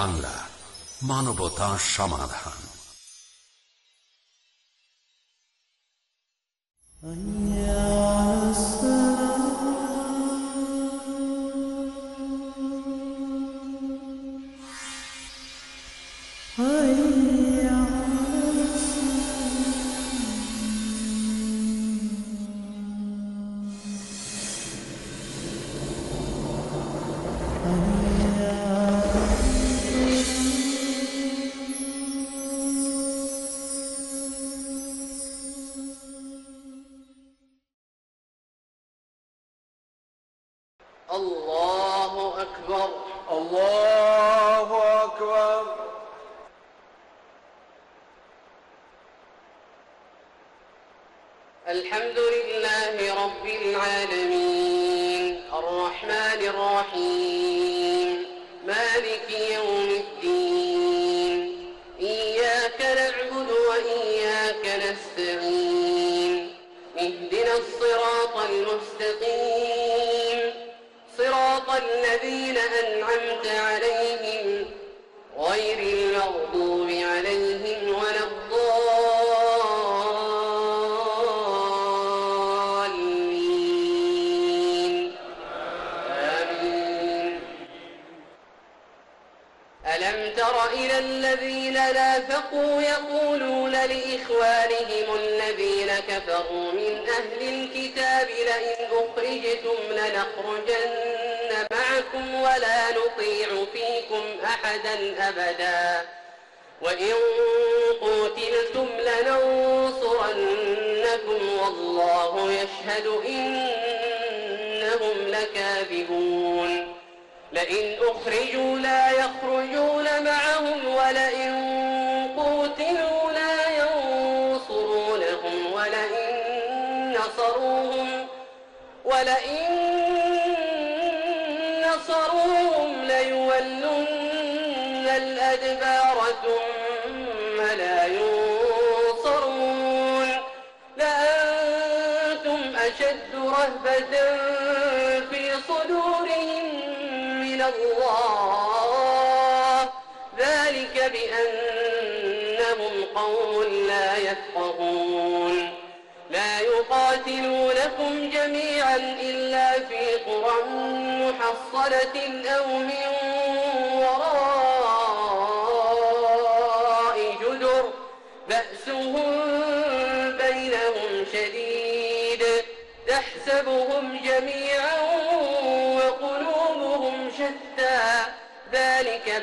বাংলা মানবতা সমাধান। لكاذبون. لئن أخرجوا لا يخرجون معهم ولئن قوتلوا لا ينصرونهم ولئن نصروهم ولئن نصروهم ليولن الأدبار ثم لا ينصرون. لأنتم أشد رهبة الله. ذلك بأنهم قوم لا يفقهون. لا يقاتلونكم جميعا إلا في قرى محصنة أو من وراء جدر. بأسهم بينهم شديد. تحسبهم جميعا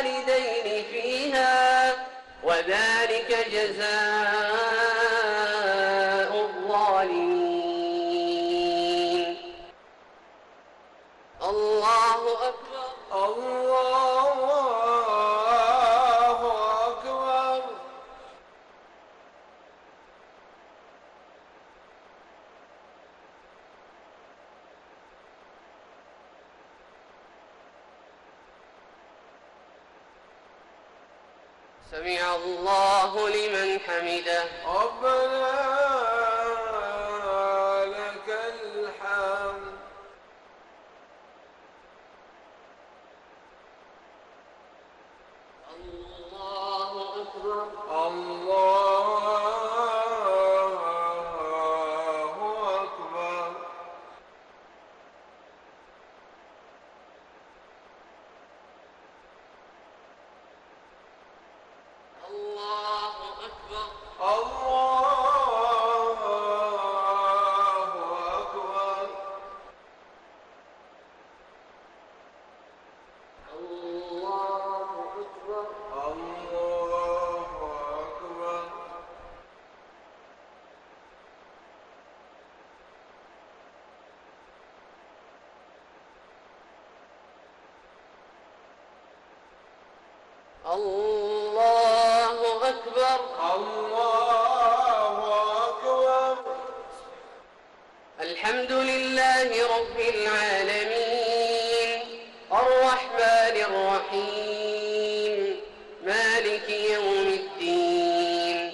خالدين الله لمن حمده. ربنا لك الحمد الله أكبر الله أكبر الله أكبر الله أكبر الله أكبر الله أكبر الله أكبر الحمد لله رب العالمين الرحمن الرحيم مالك يوم الدين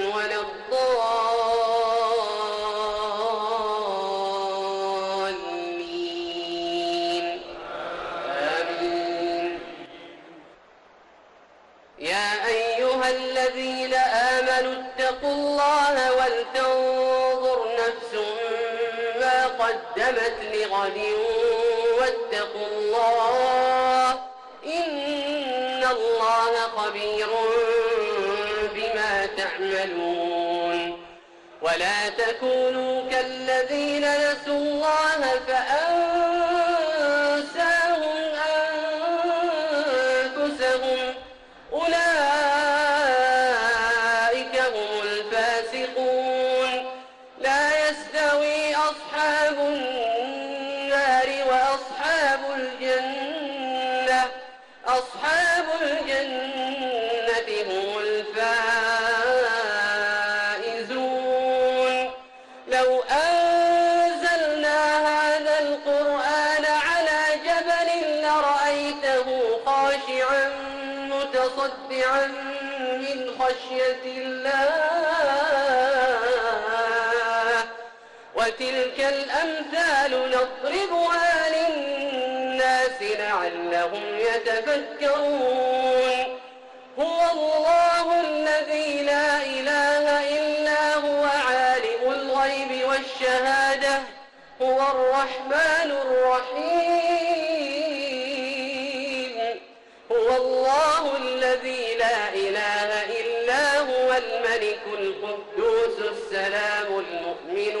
لغد واتقوا الله إن الله خبير بما تعملون. ولا تكونوا كالذين نسوا الله فأنساهم الأمثال نضربها للناس لعلهم يتفكرون. هو الله الذي لا إله إلا هو عالم الغيب والشهادة هو الرحمن الرحيم. هو الله الذي لا إله إلا هو الملك القدوس السلام المؤمن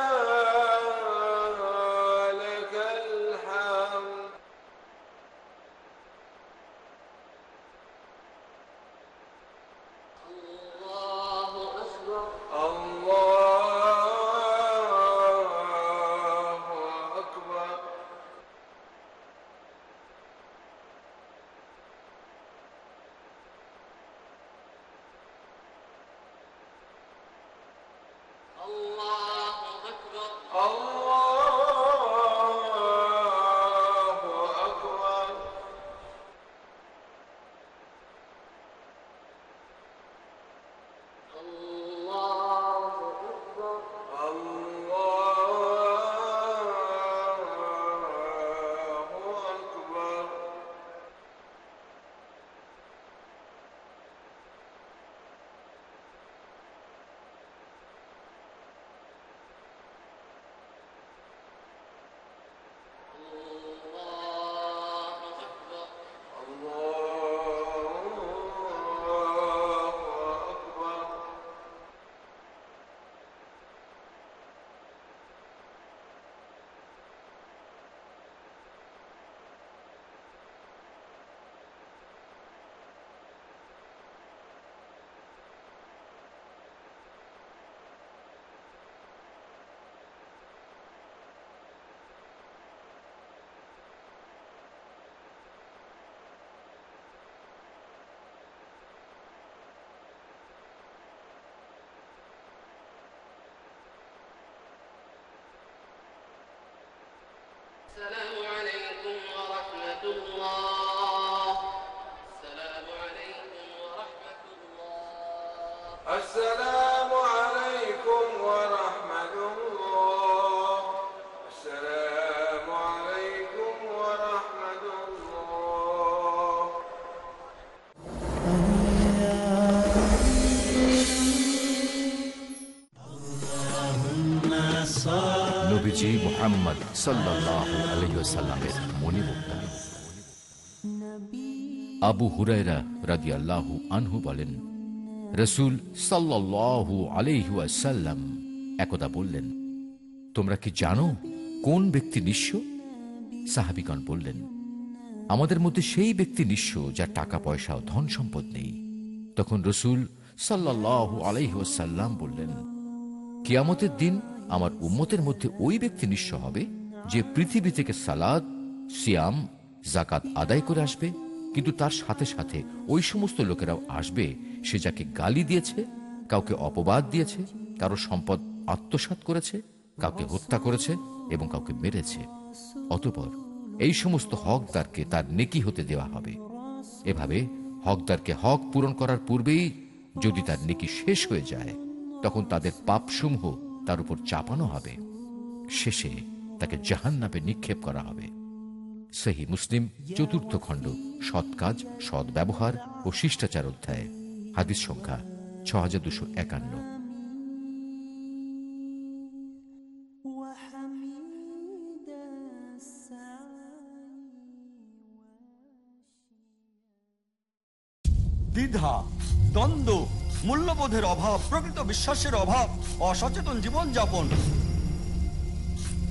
السلام আবু হুরায়রা রাজি আনহু বলেন, রসুল সাল্লাহু আলহাসাল্লাম একদা বললেন, তোমরা কি জানো কোন ব্যক্তি নিঃস্ব? সাহাবিগণ বললেন, আমাদের মধ্যে সেই ব্যক্তি নিঃস্ব যার টাকা, পয়সা ও ধন সম্পদ নেই। তখন রসুল সাল্লাহ আলহিহাসাল্লাম বললেন, কিয়ামতের দিন আমার উম্মতের মধ্যে ওই ব্যক্তি নিঃস্ব হবে? যে পৃথিবী থেকে সালাদ, সিয়াম জাকাত আদায় করে আসবে, কিন্তু তার সাথে সাথে ওই সমস্ত লোকেরাও আসবে, সে যাকে গালি দিয়েছে, কাউকে অপবাদ দিয়েছে, কারও সম্পদ আত্মসাৎ করেছে, কাউকে হত্যা করেছে এবং কাউকে মেরেছে। অতপর এই সমস্ত হকদারকে তার নেকি হতে দেওয়া হবে। এভাবে হকদারকে হক পূরণ করার পূর্বেই যদি তার নেকি শেষ হয়ে যায়, তখন তাদের পাপসমূহ তার উপর চাপানো হবে। শেষে তাকে জাহান্নাপে নিক্ষেপ করা হবে। সেহী মুসলিম, চতুর্থ খণ্ড, সৎ কাজ, সৎ ব্যবহার ও শিষ্টাচার অধ্যায়, হাদিস সংখ্যা ছ হাজার দুশো একান্ন। দ্বিধা, দ্বন্দ্ব, মূল্যবোধের অভাব, প্রকৃত বিশ্বাসের অভাব, অসচেতন জীবনযাপন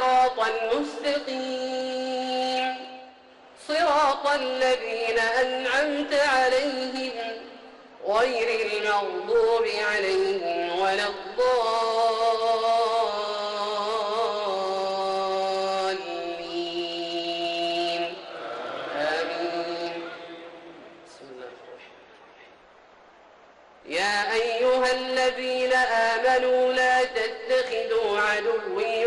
الصراط المستقيم. صراط الذين أنعمت عليهم غير المغضوب عليهم ولا الضالين. آمين. بسم الله يا أيها الذين آمنوا لا تتخذوا عدوي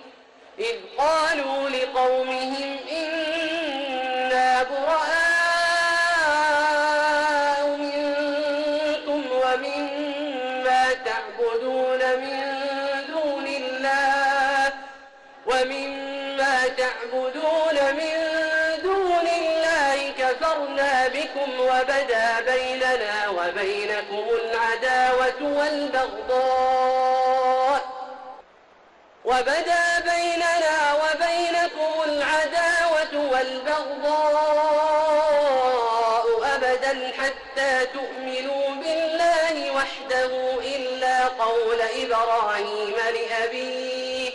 إذ قالوا لقومهم إنا براء منكم ومما تعبدون من دون الله ومما تعبدون من دون الله كفرنا بكم وبدا بيننا وبينكم العداوة والبغضاء وبدا بيننا وبينكم العداوة والبغضاء أبدا حتى تؤمنوا بالله وحده إلا قول إبراهيم لأبيه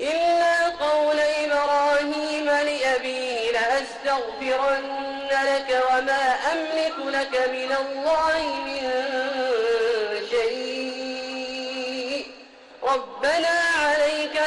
إلا قول إبراهيم لأبيه لأستغفرن لك وما أملك لك من الله من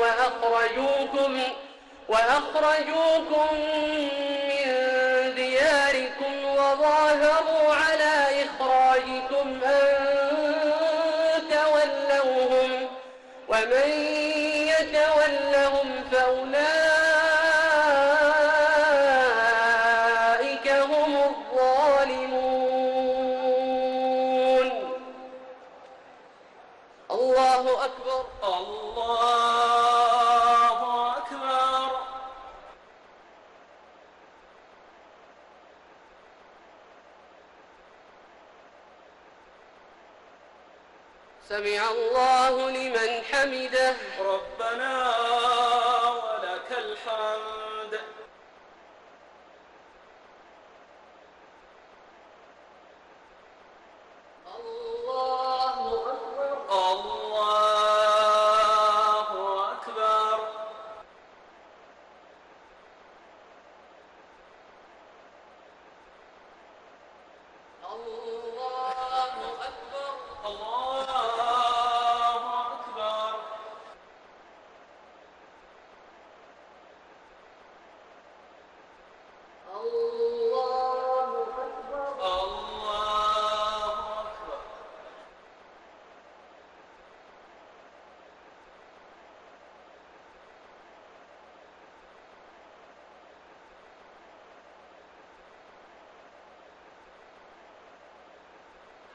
وأخرجوكم وأخرجوكم من دياركم وظاهروا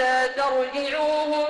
فلا ترجعوهن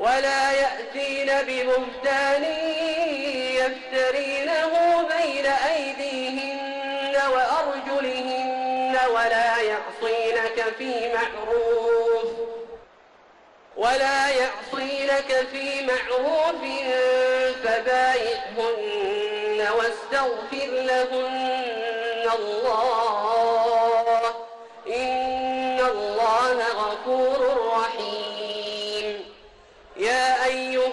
ولا يأتين ببهتان يفترينه بين أيديهن وأرجلهن ولا يعصينك في معروف ولا يعصينك في معروف فبايعهن واستغفر لهن الله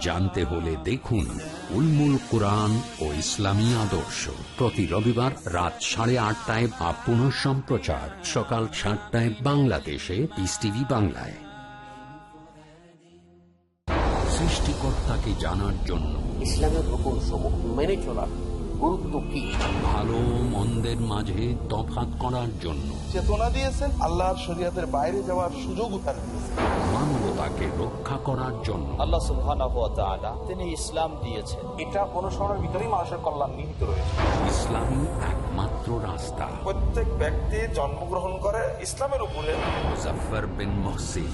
জানতে হলে দেখুন উলমুল কোরআন ও ইসলামী আদর্শ। প্রতি রবিবার রাত সাড়ে আটটায় বা পুনঃ সম্প্রচার। সকাল সাতটায় বাংলাদেশে পিস টিভি বাংলায়। সৃষ্টিকর্তাকে জানার জন্য ইসলামের রকম সমূহ মেনে চলার গুরুত্ব কি ভালো মন্দের মাঝে তফাৎ করার জন্য। চেতনা দিয়েছেন আল্লাহর শরীয়তের বাইরে যাওয়ার সুযোগ তার দিয়েছেন। মানবতাকে রক্ষা করার জন্য। আল্লাহ সুবহানাহু ওয়া তাআলা তিনি ইসলাম দিয়েছেন। এটা অনুসরণের ভিতরেই মানুষের কল্যাণ নিহিত রয়েছে। ইসলামী একমাত্র রাস্তা। প্রত্যেক ব্যক্তি জন্মগ্রহণ করে ইসলামের উপরে। মুজফার বিন মহসিন